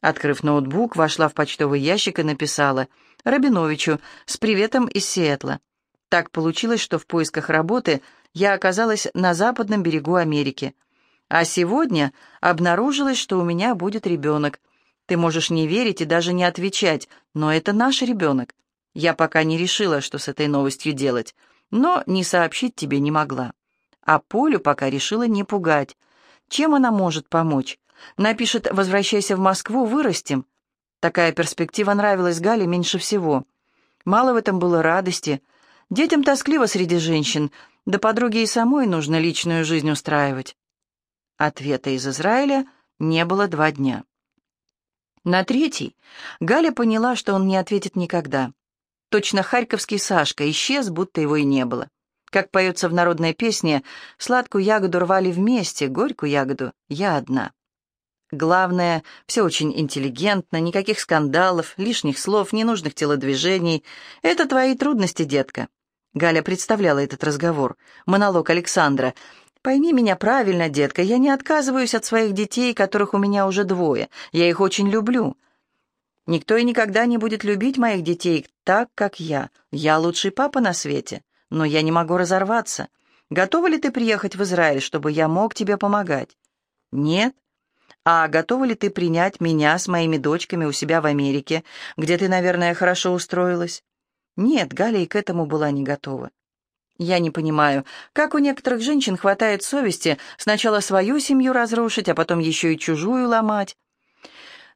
Открыв ноутбук, вошла в почтовый ящик и написала «Рабиновичу, с приветом из Сиэтла». Так получилось, что в поисках работы я оказалась на западном берегу Америки. А сегодня обнаружилось, что у меня будет ребенок. Ты можешь не верить и даже не отвечать, но это наш ребенок. Я пока не решила, что с этой новостью делать, но не сообщить тебе не могла. А Полю пока решила не пугать. Чем она может помочь? Напишет «Возвращайся в Москву, вырастем». Такая перспектива нравилась Гале меньше всего. Мало в этом было радости. Детям тоскливо среди женщин, да подруге и самой нужно личную жизнь устраивать. Ответа из Израиля не было два дня. На третий Галя поняла, что он не ответит никогда. Точно харьковский Сашка исчез, будто его и не было. Как поется в народной песне, сладкую ягоду рвали вместе, горькую ягоду я одна. Главное, все очень интеллигентно, никаких скандалов, лишних слов, ненужных телодвижений. Это твои трудности, детка. Галя представляла этот разговор, монолог Александра. «Пойми меня правильно, детка, я не отказываюсь от своих детей, которых у меня уже двое. Я их очень люблю. Никто и никогда не будет любить моих детей так, как я. Я лучший папа на свете, но я не могу разорваться. Готова ли ты приехать в Израиль, чтобы я мог тебе помогать?» «Нет», а готова ли ты принять меня с моими дочками у себя в Америке, где ты, наверное, хорошо устроилась? Нет, Галя и к этому была не готова. Я не понимаю, как у некоторых женщин хватает совести сначала свою семью разрушить, а потом еще и чужую ломать.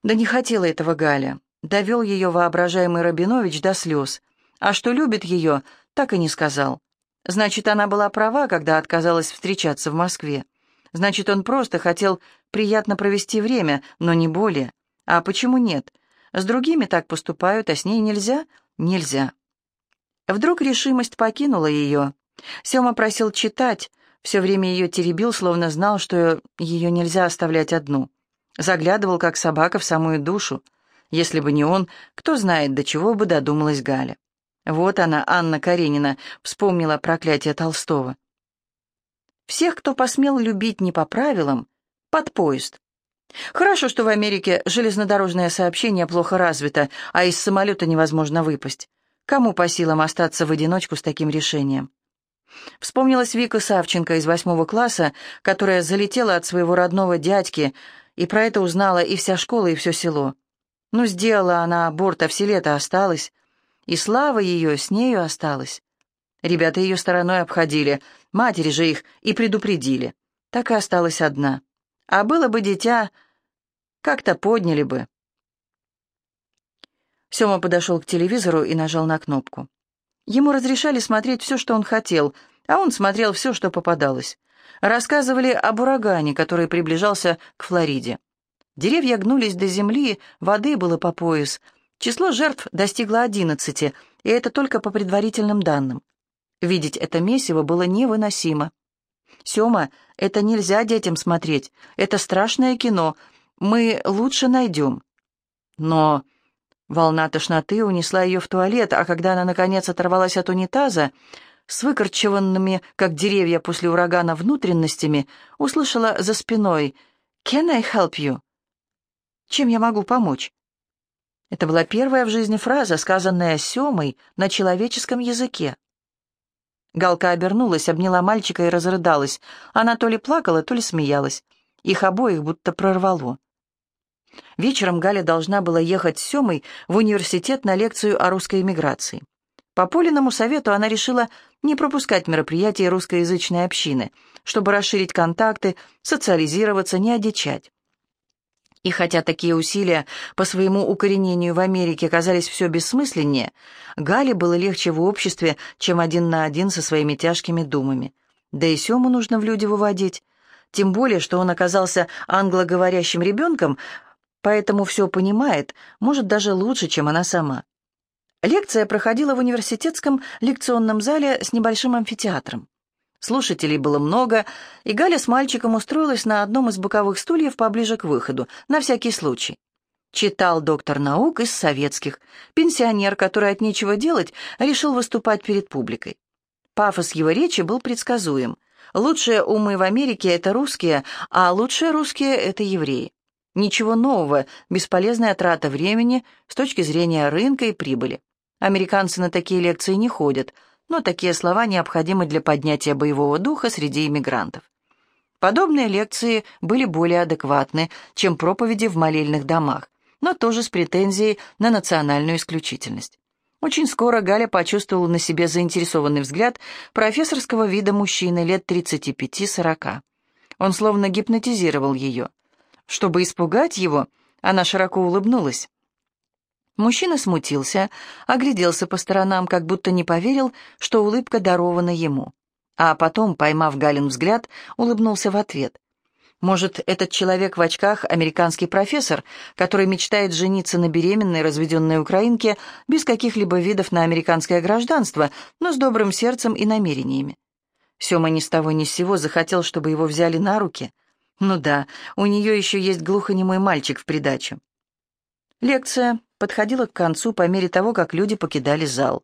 Да не хотела этого Галя. Довел ее воображаемый Рабинович до слез. А что любит ее, так и не сказал. Значит, она была права, когда отказалась встречаться в Москве. Значит, он просто хотел приятно провести время, но не более. А почему нет? С другими так поступают, а с ней нельзя? Нельзя. Вдруг решимость покинула ее. Сема просил читать, все время ее теребил, словно знал, что ее нельзя оставлять одну. Заглядывал, как собака, в самую душу. Если бы не он, кто знает, до чего бы додумалась Галя. Вот она, Анна Каренина, вспомнила проклятие Толстого. Всех, кто посмел любить не по правилам, под поезд. Хорошо, что в Америке железнодорожное сообщение плохо развито, а из самолета невозможно выпасть. Кому по силам остаться в одиночку с таким решением? Вспомнилась Вика Савченко из восьмого класса, которая залетела от своего родного дядьки, и про это узнала и вся школа, и все село. Ну, сделала она аборт, а в селе-то осталась. И слава ее с нею осталась. Ребята ее стороной обходили, матери же их и предупредили. Так и осталась одна. А было бы дитя, как-то подняли бы. Сема подошел к телевизору и нажал на кнопку. Ему разрешали смотреть все, что он хотел, а он смотрел все, что попадалось. Рассказывали об урагане, который приближался к Флориде. Деревья гнулись до земли, воды было по пояс. Число жертв достигло одиннадцати, и это только по предварительным данным. Видеть это месиво было невыносимо. «Сема, это нельзя детям смотреть. Это страшное кино. Мы лучше найдем». Но волна тошноты унесла ее в туалет, а когда она, наконец, оторвалась от унитаза, с выкорчеванными, как деревья после урагана, внутренностями, услышала за спиной «Can I help you?» «Чем я могу помочь?» Это была первая в жизни фраза, сказанная Семой на человеческом языке. Галка обернулась, обняла мальчика и разрыдалась. Она то ли плакала, то ли смеялась. Их обоих будто прорвало. Вечером Галя должна была ехать с Семой в университет на лекцию о русской эмиграции. По Полиному совету она решила не пропускать мероприятия русскоязычной общины, чтобы расширить контакты, социализироваться, не одичать. И хотя такие усилия по своему укоренению в Америке казались все бессмысленнее, Гале было легче в обществе, чем один на один со своими тяжкими думами. Да и Сему нужно в люди выводить. Тем более, что он оказался англоговорящим ребенком, поэтому все понимает, может, даже лучше, чем она сама. Лекция проходила в университетском лекционном зале с небольшим амфитеатром. Слушателей было много, и Галя с мальчиком устроилась на одном из боковых стульев поближе к выходу, на всякий случай. Читал доктор наук из советских. Пенсионер, который от нечего делать, решил выступать перед публикой. Пафос его речи был предсказуем. Лучшие умы в Америке — это русские, а лучшие русские — это евреи. Ничего нового, бесполезная трата времени с точки зрения рынка и прибыли. Американцы на такие лекции не ходят, но такие слова необходимы для поднятия боевого духа среди иммигрантов. Подобные лекции были более адекватны, чем проповеди в молельных домах, но тоже с претензией на национальную исключительность. Очень скоро Галя почувствовала на себе заинтересованный взгляд профессорского вида мужчины лет 35-40. Он словно гипнотизировал ее. Чтобы испугать его, она широко улыбнулась. Мужчина смутился, огляделся по сторонам, как будто не поверил, что улыбка дарована ему. А потом, поймав Галин взгляд, улыбнулся в ответ. Может, этот человек в очках — американский профессор, который мечтает жениться на беременной, разведенной украинке без каких-либо видов на американское гражданство, но с добрым сердцем и намерениями. Сема ни с того ни с сего захотел, чтобы его взяли на руки. Ну да, у нее еще есть глухонемой мальчик в придачу. Лекция подходила к концу по мере того, как люди покидали зал.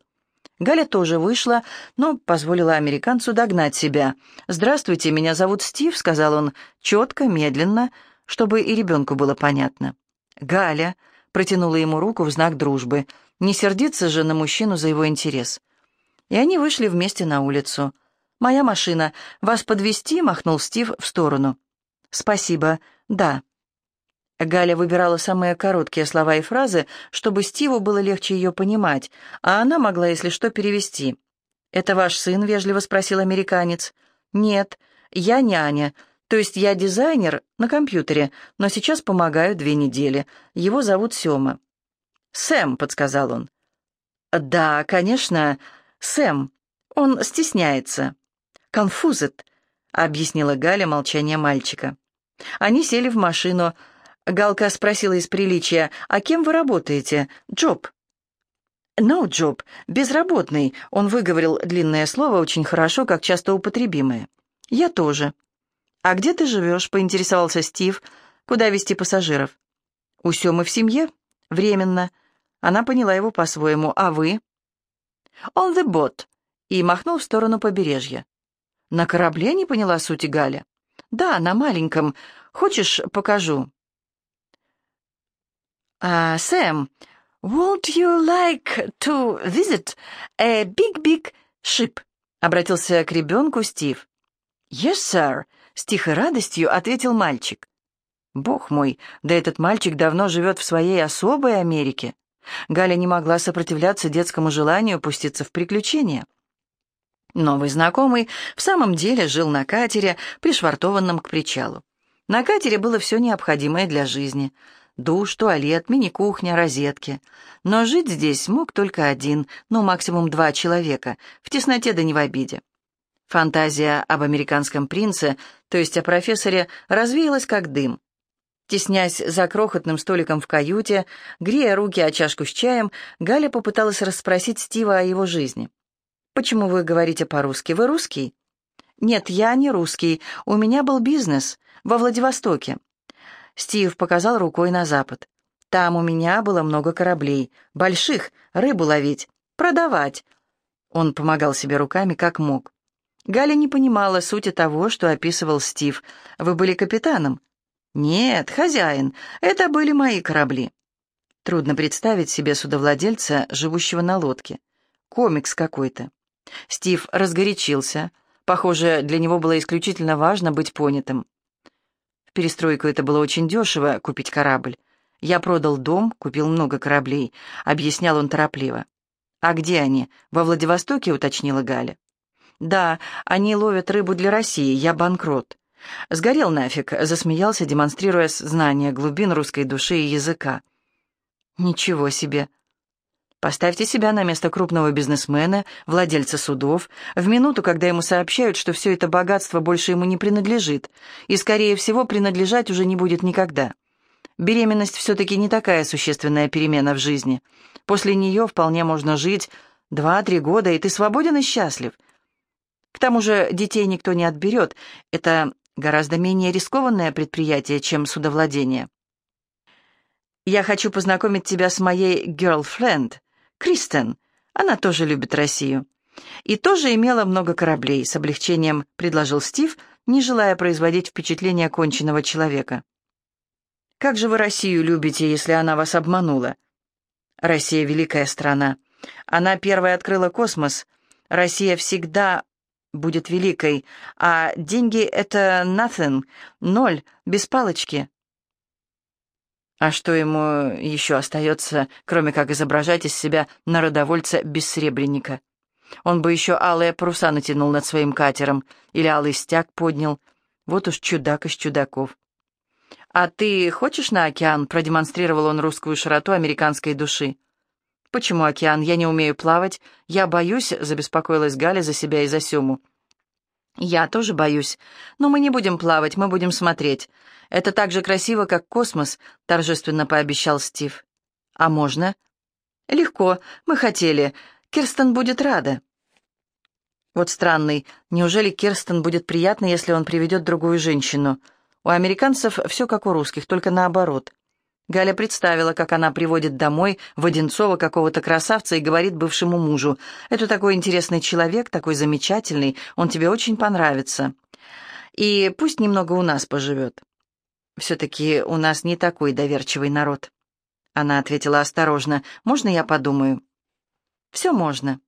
Галя тоже вышла, но позволила американцу догнать себя. «Здравствуйте, меня зовут Стив», — сказал он, четко, медленно, чтобы и ребенку было понятно. «Галя», — протянула ему руку в знак дружбы, не сердиться же на мужчину за его интерес. И они вышли вместе на улицу. «Моя машина. Вас подвести? махнул Стив в сторону. «Спасибо. Да». Галя выбирала самые короткие слова и фразы, чтобы Стиву было легче ее понимать, а она могла, если что, перевести. «Это ваш сын?» — вежливо спросил американец. «Нет, я няня, то есть я дизайнер на компьютере, но сейчас помогаю две недели. Его зовут Сема». «Сэм», — подсказал он. «Да, конечно, Сэм. Он стесняется». «Конфузит», — объяснила Галя молчание мальчика. Они сели в машину, — Галка спросила из приличия, «А кем вы работаете? Джоб?» «No job. Безработный», — он выговорил длинное слово очень хорошо, как часто употребимое. «Я тоже». «А где ты живешь?» — поинтересовался Стив. «Куда везти пассажиров?» «У Семы в семье?» «Временно». Она поняла его по-своему. «А вы?» «On the boat», и махнул в сторону побережья. «На корабле?» — не поняла сути Галя. «Да, на маленьком. Хочешь, покажу?» Uh, Sam, would you like to visit a big-big ship?» — обратился к ребенку Стив. «Yes, sir», — с тихой радостью ответил мальчик. «Бог мой, да этот мальчик давно живет в своей особой Америке». Галя не могла сопротивляться детскому желанию пуститься в приключения. Новый знакомый в самом деле жил на катере, пришвартованном к причалу. На катере было все необходимое для жизни — Душ, туалет, мини-кухня, розетки. Но жить здесь мог только один, ну, максимум два человека, в тесноте да не в обиде. Фантазия об американском принце, то есть о профессоре, развеялась как дым. Теснясь за крохотным столиком в каюте, грея руки о чашку с чаем, Галя попыталась расспросить Стива о его жизни. «Почему вы говорите по-русски? Вы русский?» «Нет, я не русский. У меня был бизнес во Владивостоке. Стив показал рукой на запад. «Там у меня было много кораблей. Больших, рыбу ловить, продавать». Он помогал себе руками, как мог. Галя не понимала сути того, что описывал Стив. «Вы были капитаном?» «Нет, хозяин. Это были мои корабли». Трудно представить себе судовладельца, живущего на лодке. Комикс какой-то. Стив разгорячился. Похоже, для него было исключительно важно быть понятым перестройку это было очень дешево, купить корабль. Я продал дом, купил много кораблей, объяснял он торопливо. «А где они? Во Владивостоке?» — уточнила Галя. «Да, они ловят рыбу для России, я банкрот». «Сгорел нафиг», — засмеялся, демонстрируя знание глубин русской души и языка. «Ничего себе! Поставьте себя на место крупного бизнесмена, владельца судов, в минуту, когда ему сообщают, что все это богатство больше ему не принадлежит, и, скорее всего, принадлежать уже не будет никогда. Беременность все-таки не такая существенная перемена в жизни. После нее вполне можно жить два-три года, и ты свободен и счастлив. К тому же детей никто не отберет. Это гораздо менее рискованное предприятие, чем судовладение. Я хочу познакомить тебя с моей girlfriend, Кристен. Она тоже любит Россию. И тоже имела много кораблей, с облегчением предложил Стив, не желая производить впечатление конченного человека. Как же вы Россию любите, если она вас обманула? Россия — великая страна. Она первая открыла космос. Россия всегда будет великой, а деньги — это nothing, ноль, без палочки. А что ему еще остается, кроме как изображать из себя народовольца-бессребренника? Он бы еще алые паруса натянул над своим катером или алый стяг поднял. Вот уж чудак из чудаков. «А ты хочешь на океан?» — продемонстрировал он русскую широту американской души. «Почему океан? Я не умею плавать. Я боюсь», — забеспокоилась Галя за себя и за Сему. «Я тоже боюсь. Но мы не будем плавать, мы будем смотреть. Это так же красиво, как космос», — торжественно пообещал Стив. «А можно?» «Легко. Мы хотели. Кирстен будет рада». Вот странный. Неужели Кирстен будет приятно, если он приведет другую женщину? У американцев все как у русских, только наоборот. Галя представила, как она приводит домой Воденцова какого-то красавца и говорит бывшему мужу, «Это такой интересный человек, такой замечательный, он тебе очень понравится. И пусть немного у нас поживет». «Все-таки у нас не такой доверчивый народ». Она ответила осторожно, «Можно я подумаю?» «Все можно».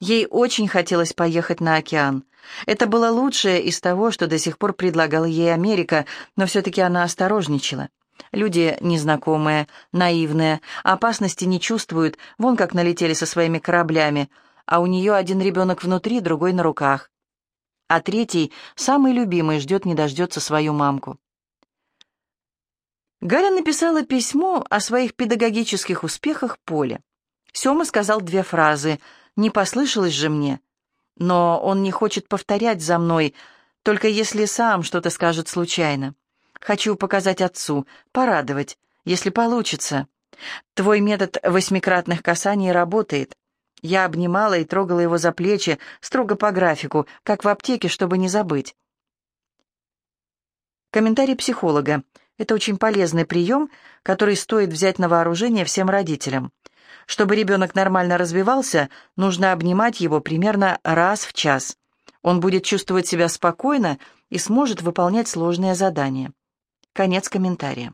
Ей очень хотелось поехать на океан. Это было лучшее из того, что до сих пор предлагала ей Америка, но все-таки она осторожничала. Люди незнакомые, наивные, опасности не чувствуют, вон как налетели со своими кораблями, а у нее один ребенок внутри, другой на руках. А третий, самый любимый, ждет не дождется свою мамку. Галя написала письмо о своих педагогических успехах Поле. Сёма сказал две фразы «Не послышалось же мне», но он не хочет повторять за мной, только если сам что-то скажет случайно. Хочу показать отцу, порадовать, если получится. Твой метод восьмикратных касаний работает. Я обнимала и трогала его за плечи, строго по графику, как в аптеке, чтобы не забыть. Комментарий психолога. Это очень полезный прием, который стоит взять на вооружение всем родителям. Чтобы ребенок нормально развивался, нужно обнимать его примерно раз в час. Он будет чувствовать себя спокойно и сможет выполнять сложные задания. Конец комментария.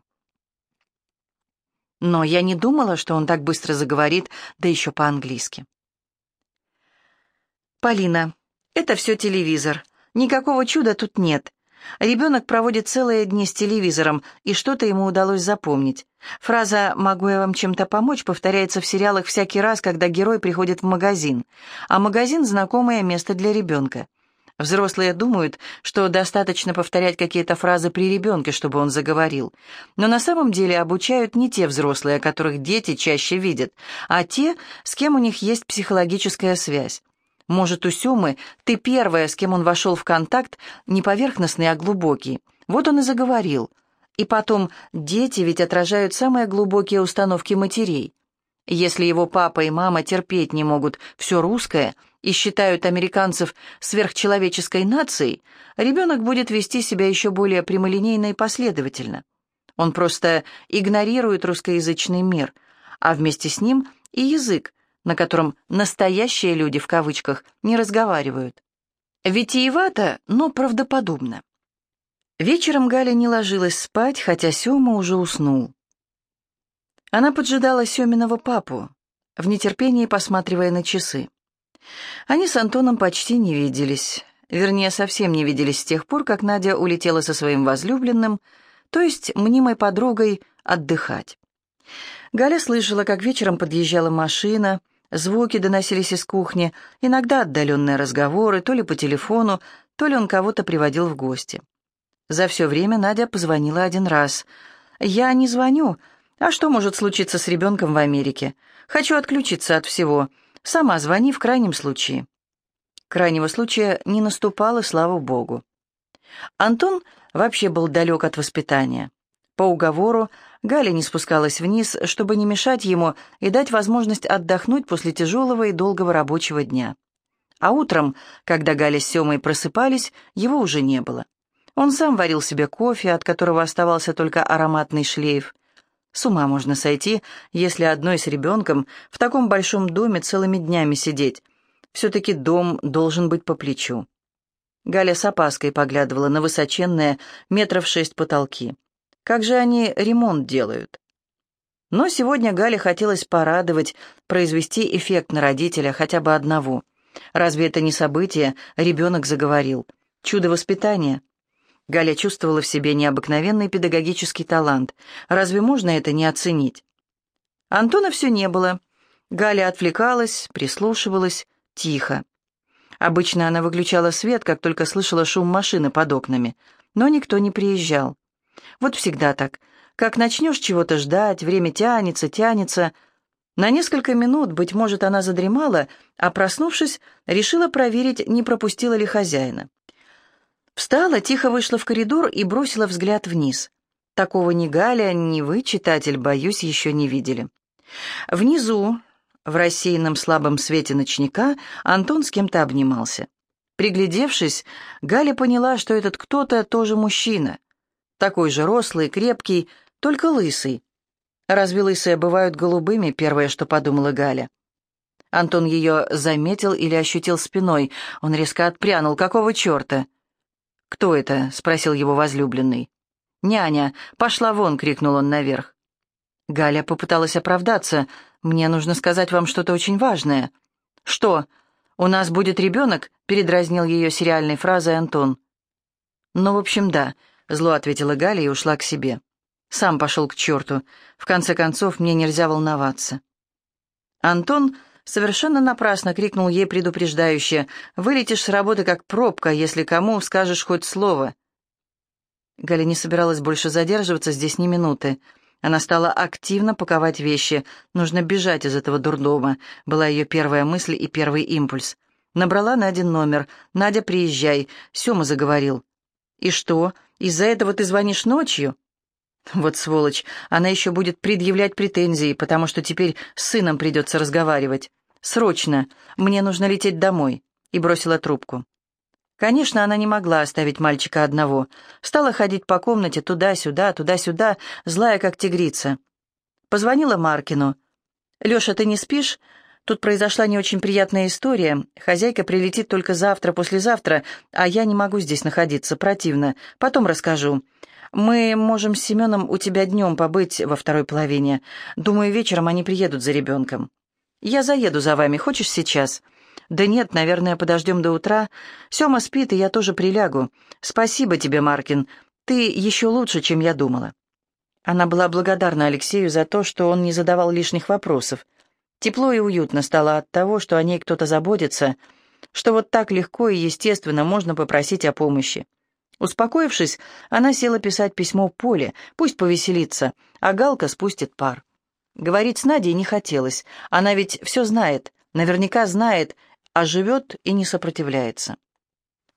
Но я не думала, что он так быстро заговорит, да еще по-английски. Полина, это все телевизор. Никакого чуда тут нет. Ребенок проводит целые дни с телевизором, и что-то ему удалось запомнить. Фраза «могу я вам чем-то помочь» повторяется в сериалах всякий раз, когда герой приходит в магазин, а магазин – знакомое место для ребенка. Взрослые думают, что достаточно повторять какие-то фразы при ребенке, чтобы он заговорил. Но на самом деле обучают не те взрослые, которых дети чаще видят, а те, с кем у них есть психологическая связь. Может, у Сюмы ты первая, с кем он вошел в контакт, не поверхностный, а глубокий. Вот он и заговорил. И потом, дети ведь отражают самые глубокие установки матерей. Если его папа и мама терпеть не могут все русское – и считают американцев сверхчеловеческой нацией, ребенок будет вести себя еще более прямолинейно и последовательно. Он просто игнорирует русскоязычный мир, а вместе с ним и язык, на котором «настоящие люди» в кавычках не разговаривают. Витиевато, но правдоподобно. Вечером Галя не ложилась спать, хотя Сёма уже уснул. Она поджидала Сёминого папу, в нетерпении посматривая на часы. Они с Антоном почти не виделись. Вернее, совсем не виделись с тех пор, как Надя улетела со своим возлюбленным, то есть мнимой подругой, отдыхать. Галя слышала, как вечером подъезжала машина, звуки доносились из кухни, иногда отдаленные разговоры, то ли по телефону, то ли он кого-то приводил в гости. За все время Надя позвонила один раз. «Я не звоню. А что может случиться с ребенком в Америке? Хочу отключиться от всего. Сама звони в крайнем случае». Крайнего случая не наступало, слава богу. Антон вообще был далек от воспитания. По уговору Галя не спускалась вниз, чтобы не мешать ему и дать возможность отдохнуть после тяжелого и долгого рабочего дня. А утром, когда Галя с Семой просыпались, его уже не было. Он сам варил себе кофе, от которого оставался только ароматный шлейф. С ума можно сойти, если одной с ребенком в таком большом доме целыми днями сидеть. Все-таки дом должен быть по плечу. Галя с опаской поглядывала на высоченные метров шесть потолки. Как же они ремонт делают? Но сегодня Гале хотелось порадовать, произвести эффект на родителя хотя бы одного. Разве это не событие? Ребенок заговорил. Чудо воспитания. Галя чувствовала в себе необыкновенный педагогический талант. Разве можно это не оценить? Антона все не было. Галя отвлекалась, прислушивалась, тихо. Обычно она выключала свет, как только слышала шум машины под окнами, но никто не приезжал. Вот всегда так. Как начнешь чего-то ждать, время тянется, тянется. На несколько минут, быть может, она задремала, а, проснувшись, решила проверить, не пропустила ли хозяина. Встала, тихо вышла в коридор и бросила взгляд вниз. Такого ни Галя, ни вы, читатель, боюсь, еще не видели. Внизу, в рассеянном слабом свете ночника, Антон с кем-то обнимался. Приглядевшись, Галя поняла, что этот кто-то тоже мужчина. Такой же рослый, крепкий, только лысый. Разве лысые бывают голубыми, первое, что подумала Галя. Антон ее заметил или ощутил спиной. Он резко отпрянул. «Какого черта?» «Кто это?» — спросил его возлюбленный. «Няня! Пошла вон!» — крикнул он наверх. Галя попыталась оправдаться. «Мне нужно сказать вам что-то очень важное». «Что? У нас будет ребенок?» — передразнил ее сериальной фразой Антон. «Ну, в общем, да», — зло ответила Галя и ушла к себе. «Сам пошел к черту. В конце концов, мне нельзя волноваться». Антон совершенно напрасно крикнул ей предупреждающе. «Вылетишь с работы как пробка, если кому скажешь хоть слово». Галя не собиралась больше задерживаться здесь ни минуты. Она стала активно паковать вещи. Нужно бежать из этого дурдома, была ее первая мысль и первый импульс. Набрала Надин номер. «Надя, приезжай», — Сема заговорил. «И что, из-за этого ты звонишь ночью?» Вот сволочь, она еще будет предъявлять претензии, потому что теперь с сыном придется разговаривать. «Срочно! Мне нужно лететь домой!» И бросила трубку. Конечно, она не могла оставить мальчика одного. Стала ходить по комнате туда-сюда, туда-сюда, злая как тигрица. Позвонила Маркину. «Леша, ты не спишь? Тут произошла не очень приятная история. Хозяйка прилетит только завтра, послезавтра, а я не могу здесь находиться, противно. Потом расскажу. Мы можем с Семеном у тебя днем побыть во второй половине. Думаю, вечером они приедут за ребенком. Я заеду за вами. Хочешь сейчас?» «Да нет, наверное, подождем до утра. Сема спит, и я тоже прилягу. Спасибо тебе, Маркин. Ты еще лучше, чем я думала». Она была благодарна Алексею за то, что он не задавал лишних вопросов. Тепло и уютно стало от того, что о ней кто-то заботится, что вот так легко и естественно можно попросить о помощи. Успокоившись, она села писать письмо Поле, пусть повеселится, а Галка спустит пар. Говорить с Надей не хотелось, она ведь все знает, наверняка знает, а живет и не сопротивляется.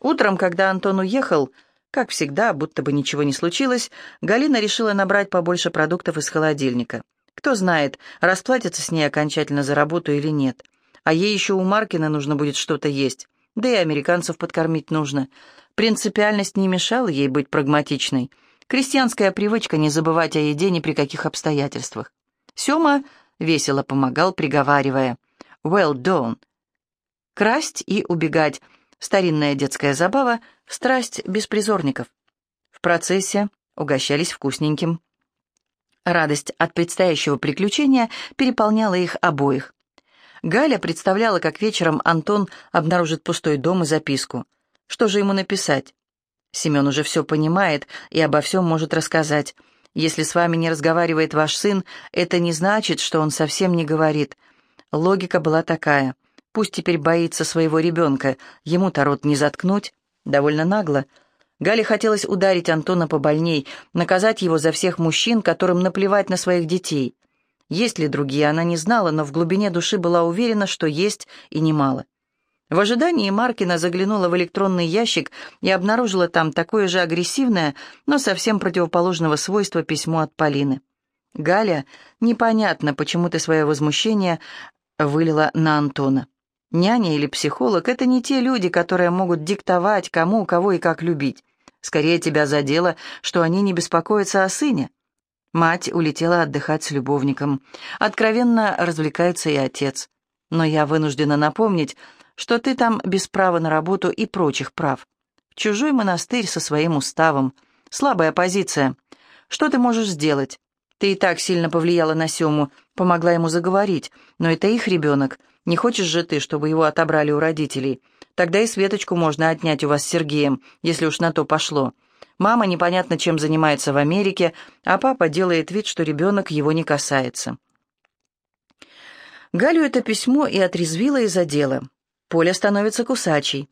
Утром, когда Антон уехал, как всегда, будто бы ничего не случилось, Галина решила набрать побольше продуктов из холодильника. Кто знает, расплатится с ней окончательно за работу или нет. А ей еще у Маркина нужно будет что-то есть. Да и американцев подкормить нужно. Принципиальность не мешала ей быть прагматичной. Крестьянская привычка не забывать о еде ни при каких обстоятельствах. Сёма весело помогал, приговаривая «Well done», Красть и убегать — старинная детская забава, страсть беспризорников. В процессе угощались вкусненьким. Радость от предстоящего приключения переполняла их обоих. Галя представляла, как вечером Антон обнаружит пустой дом и записку. Что же ему написать? Семен уже все понимает и обо всем может рассказать. Если с вами не разговаривает ваш сын, это не значит, что он совсем не говорит. Логика была такая. Пусть теперь боится своего ребенка, ему-то рот не заткнуть. Довольно нагло. Гале хотелось ударить Антона побольней, наказать его за всех мужчин, которым наплевать на своих детей. Есть ли другие, она не знала, но в глубине души была уверена, что есть и немало. В ожидании Маркина заглянула в электронный ящик и обнаружила там такое же агрессивное, но совсем противоположного свойства письмо от Полины. «Галя, непонятно, почему ты свое возмущение вылила на Антона. Няня или психолог — это не те люди, которые могут диктовать, кому, кого и как любить. Скорее тебя задело, что они не беспокоятся о сыне. Мать улетела отдыхать с любовником. Откровенно развлекается и отец. Но я вынуждена напомнить, что ты там без права на работу и прочих прав. Чужой монастырь со своим уставом. Слабая позиция. Что ты можешь сделать? Ты и так сильно повлияла на Сему, помогла ему заговорить, но это их ребенок. Не хочешь же ты, чтобы его отобрали у родителей? Тогда и Светочку можно отнять у вас с Сергеем, если уж на то пошло. Мама непонятно чем занимается в Америке, а папа делает вид, что ребенок его не касается. Галю это письмо и отрезвило и задело. Поля становится кусачей.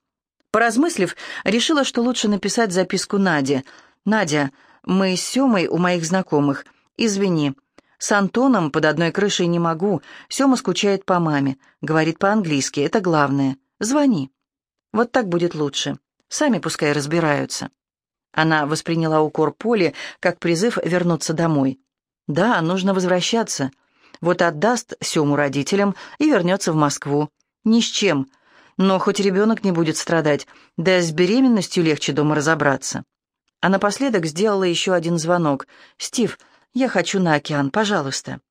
Поразмыслив, решила, что лучше написать записку Наде. «Надя, мы с Семой у моих знакомых. Извини. С Антоном под одной крышей не могу. Сема скучает по маме. Говорит по-английски. Это главное. Звони. Вот так будет лучше. Сами пускай разбираются». Она восприняла укор Поли как призыв вернуться домой. «Да, нужно возвращаться. Вот отдаст Сему родителям и вернется в Москву. Ни с чем. Но хоть ребенок не будет страдать, да с беременностью легче дома разобраться. А напоследок сделала еще один звонок. «Стив, я хочу на океан, пожалуйста».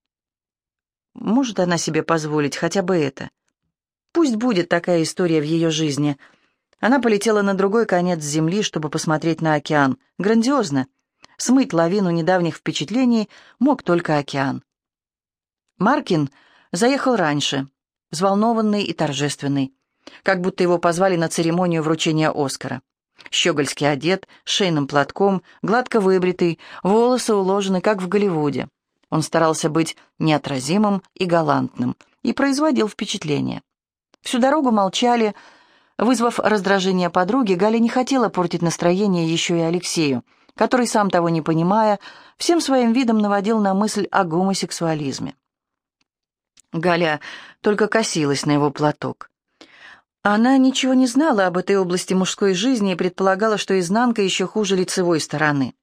Может она себе позволить хотя бы это? Пусть будет такая история в ее жизни. Она полетела на другой конец земли, чтобы посмотреть на океан. Грандиозно. Смыть лавину недавних впечатлений мог только океан. Маркин заехал раньше, взволнованный и торжественный как будто его позвали на церемонию вручения Оскара. Щегольский одет, шейным платком, гладко выбритый, волосы уложены, как в Голливуде. Он старался быть неотразимым и галантным и производил впечатление. Всю дорогу молчали. Вызвав раздражение подруги, Галя не хотела портить настроение еще и Алексею, который, сам того не понимая, всем своим видом наводил на мысль о гомосексуализме. Галя только косилась на его платок. Она ничего не знала об этой области мужской жизни и предполагала, что изнанка еще хуже лицевой стороны.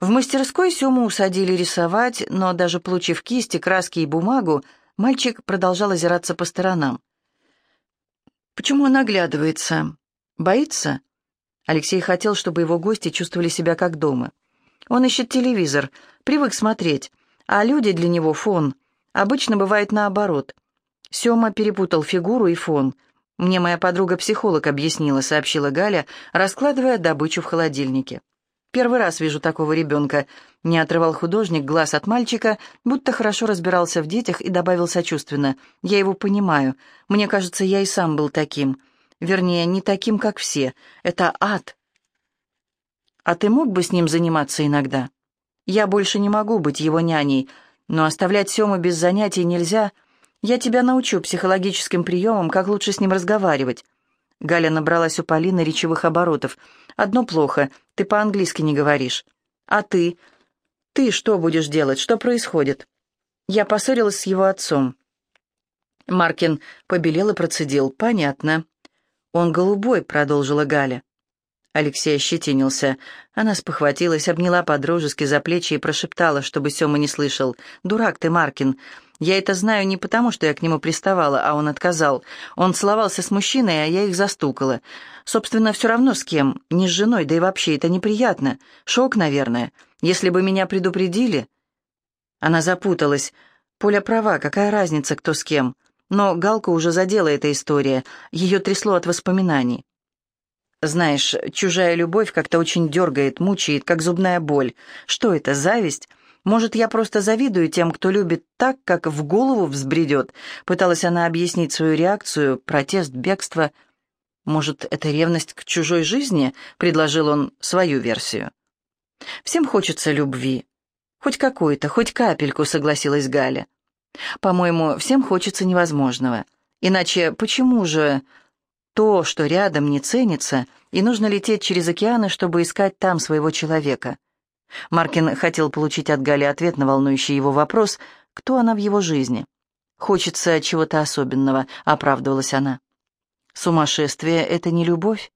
В мастерской Сему усадили рисовать, но даже получив кисти, краски и бумагу, мальчик продолжал озираться по сторонам. Почему он оглядывается? Боится? Алексей хотел, чтобы его гости чувствовали себя как дома. Он ищет телевизор, привык смотреть, а люди для него фон. Обычно бывает наоборот. Сема перепутал фигуру и фон — «Мне моя подруга-психолог объяснила», — сообщила Галя, раскладывая добычу в холодильнике. «Первый раз вижу такого ребенка», — не отрывал художник глаз от мальчика, будто хорошо разбирался в детях и добавил сочувственно. «Я его понимаю. Мне кажется, я и сам был таким. Вернее, не таким, как все. Это ад». «А ты мог бы с ним заниматься иногда?» «Я больше не могу быть его няней, но оставлять Сему без занятий нельзя», — я тебя научу психологическим приемам, как лучше с ним разговаривать». Галя набралась у Полины речевых оборотов. «Одно плохо, ты по-английски не говоришь. А ты? Ты что будешь делать? Что происходит?» Я поссорилась с его отцом. Маркин побелел и процедил. «Понятно». «Он голубой», — продолжила Галя. Алексей ощетинился. Она спохватилась, обняла по-дружески за плечи и прошептала, чтобы Сёма не слышал. «Дурак ты, Маркин. Я это знаю не потому, что я к нему приставала, а он отказал. Он целовался с мужчиной, а я их застукала. Собственно, все равно с кем. Не с женой, да и вообще это неприятно. Шок, наверное. Если бы меня предупредили...» Она запуталась. Поля права, какая разница, кто с кем. Но Галку уже задела эта история. Ее трясло от воспоминаний. Знаешь, чужая любовь как-то очень дергает, мучает, как зубная боль. Что это, зависть? Может, я просто завидую тем, кто любит так, как в голову взбредет?» Пыталась она объяснить свою реакцию, протест, бегство. «Может, это ревность к чужой жизни?» — предложил он свою версию. «Всем хочется любви. Хоть какой-то, хоть капельку», — согласилась Галя. «По-моему, всем хочется невозможного. Иначе почему же то, что рядом не ценится, и нужно лететь через океаны, чтобы искать там своего человека?» Маркин хотел получить от Гали ответ на волнующий его вопрос, кто она в его жизни. «Хочется чего-то особенного», — оправдывалась она. «Сумасшествие — это не любовь?»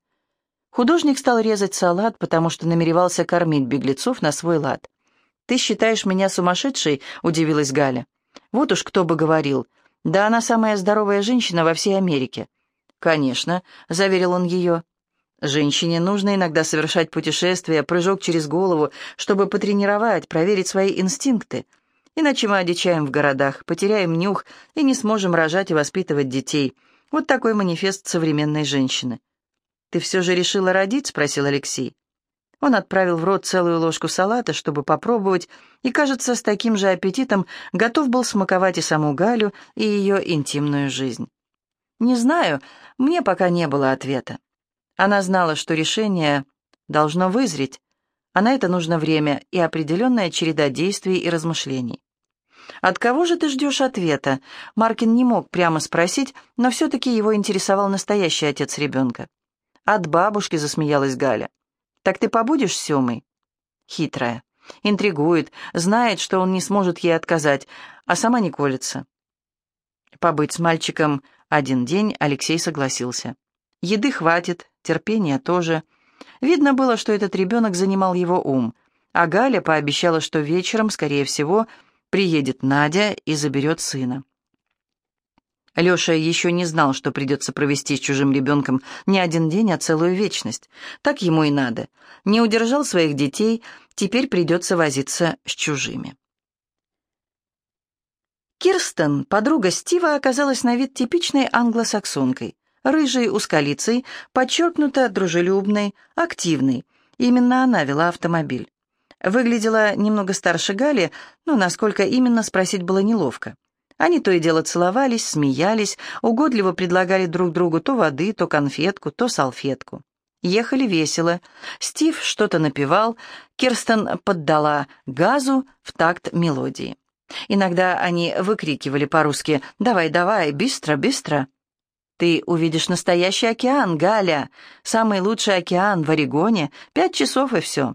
Художник стал резать салат, потому что намеревался кормить беглецов на свой лад. «Ты считаешь меня сумасшедшей?» — удивилась Галя. «Вот уж кто бы говорил. Да она самая здоровая женщина во всей Америке». «Конечно», — заверил он ее. Женщине нужно иногда совершать путешествия, прыжок через голову, чтобы потренировать, проверить свои инстинкты. Иначе мы одичаем в городах, потеряем нюх и не сможем рожать и воспитывать детей. Вот такой манифест современной женщины. «Ты все же решила родить?» — спросил Алексей. Он отправил в рот целую ложку салата, чтобы попробовать, и, кажется, с таким же аппетитом готов был смаковать и саму Галю, и ее интимную жизнь. Не знаю, мне пока не было ответа. Она знала, что решение должно вызреть, а на это нужно время и определенная череда действий и размышлений. «От кого же ты ждешь ответа?» Маркин не мог прямо спросить, но все-таки его интересовал настоящий отец ребенка. «От бабушки», — засмеялась Галя. «Так ты побудешь с Семой?» Хитрая. Интригует, знает, что он не сможет ей отказать, а сама не колется. Побыть с мальчиком один день Алексей согласился. Еды хватит, терпения тоже. Видно было, что этот ребенок занимал его ум, а Галя пообещала, что вечером, скорее всего, приедет Надя и заберет сына. Леша еще не знал, что придется провести с чужим ребенком не один день, а целую вечность. Так ему и надо. Не удержал своих детей, теперь придется возиться с чужими. Кирстен, подруга Стива, оказалась на вид типичной англосаксонкой. Рыжей, узколицей, подчеркнуто дружелюбной, активной. Именно она вела автомобиль. Выглядела немного старше Гали, но насколько именно спросить было неловко. Они то и дело целовались, смеялись, угодливо предлагали друг другу то воды, то конфетку, то салфетку. Ехали весело. Стив что-то напевал, Кирстен поддала газу в такт мелодии. Иногда они выкрикивали по-русски «Давай, давай, быстро, быстро!» «Ты увидишь настоящий океан, Галя! Самый лучший океан в Орегоне, пять часов и все!»